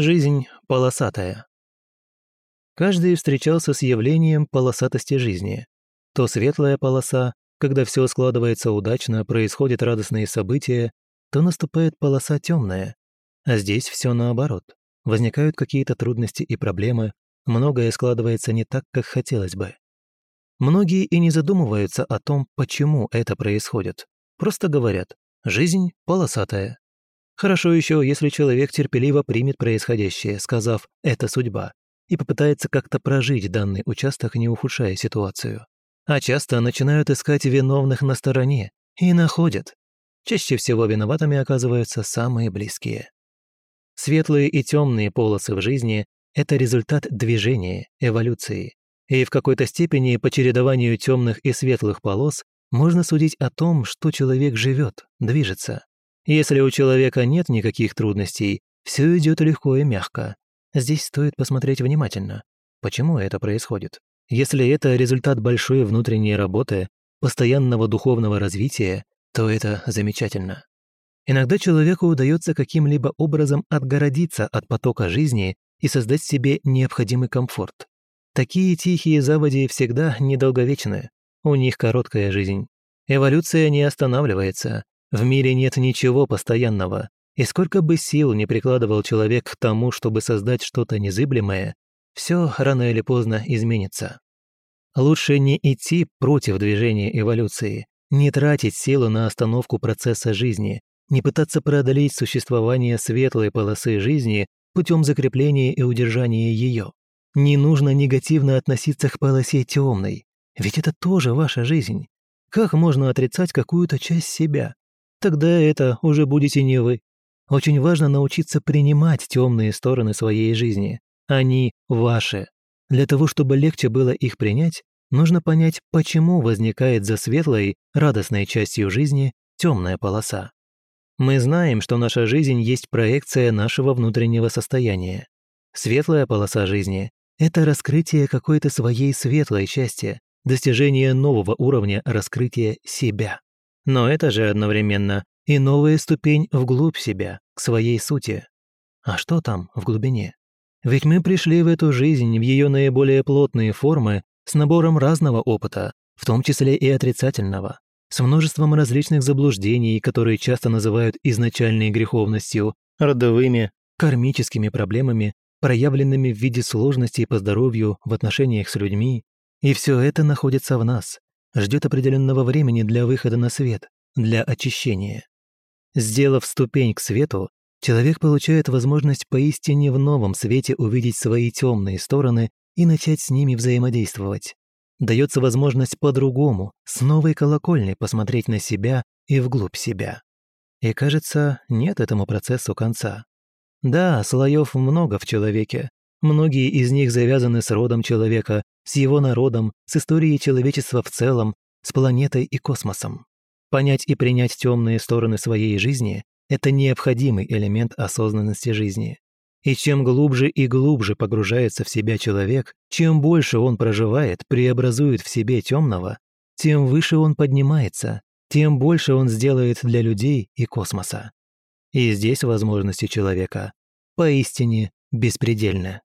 Жизнь полосатая. Каждый встречался с явлением полосатости жизни. То светлая полоса, когда все складывается удачно, происходят радостные события, то наступает полоса темная. А здесь все наоборот. Возникают какие-то трудности и проблемы, многое складывается не так, как хотелось бы. Многие и не задумываются о том, почему это происходит. Просто говорят «жизнь полосатая». Хорошо еще, если человек терпеливо примет происходящее, сказав «это судьба», и попытается как-то прожить данный участок, не ухудшая ситуацию. А часто начинают искать виновных на стороне и находят. Чаще всего виноватыми оказываются самые близкие. Светлые и темные полосы в жизни – это результат движения, эволюции. И в какой-то степени по чередованию темных и светлых полос можно судить о том, что человек живет, движется. Если у человека нет никаких трудностей, все идет легко и мягко. Здесь стоит посмотреть внимательно. Почему это происходит? Если это результат большой внутренней работы, постоянного духовного развития, то это замечательно. Иногда человеку удается каким-либо образом отгородиться от потока жизни и создать себе необходимый комфорт. Такие тихие заводи всегда недолговечны, у них короткая жизнь. Эволюция не останавливается, в мире нет ничего постоянного, и сколько бы сил не прикладывал человек к тому, чтобы создать что-то незыблемое, все рано или поздно изменится. Лучше не идти против движения эволюции, не тратить силу на остановку процесса жизни, не пытаться преодолеть существование светлой полосы жизни путем закрепления и удержания ее. Не нужно негативно относиться к полосе темной, ведь это тоже ваша жизнь. Как можно отрицать какую-то часть себя? Тогда это уже будете не вы. Очень важно научиться принимать темные стороны своей жизни. Они ваши. Для того, чтобы легче было их принять, нужно понять, почему возникает за светлой, радостной частью жизни темная полоса. Мы знаем, что наша жизнь есть проекция нашего внутреннего состояния. Светлая полоса жизни – это раскрытие какой-то своей светлой части, достижение нового уровня раскрытия себя. Но это же одновременно и новая ступень вглубь себя, к своей сути. А что там в глубине? Ведь мы пришли в эту жизнь в ее наиболее плотные формы с набором разного опыта, в том числе и отрицательного, с множеством различных заблуждений, которые часто называют изначальной греховностью, родовыми, кармическими проблемами, проявленными в виде сложностей по здоровью в отношениях с людьми. И все это находится в нас, ждет определенного времени для выхода на свет, для очищения. Сделав ступень к свету, человек получает возможность поистине в новом свете увидеть свои темные стороны и начать с ними взаимодействовать. Дается возможность по-другому, с новой колокольни посмотреть на себя и вглубь себя. И кажется, нет этому процессу конца. Да, слоев много в человеке. Многие из них завязаны с родом человека, с его народом, с историей человечества в целом, с планетой и космосом. Понять и принять темные стороны своей жизни – это необходимый элемент осознанности жизни. И чем глубже и глубже погружается в себя человек, чем больше он проживает, преобразует в себе темного, тем выше он поднимается, тем больше он сделает для людей и космоса. И здесь возможности человека поистине беспредельны.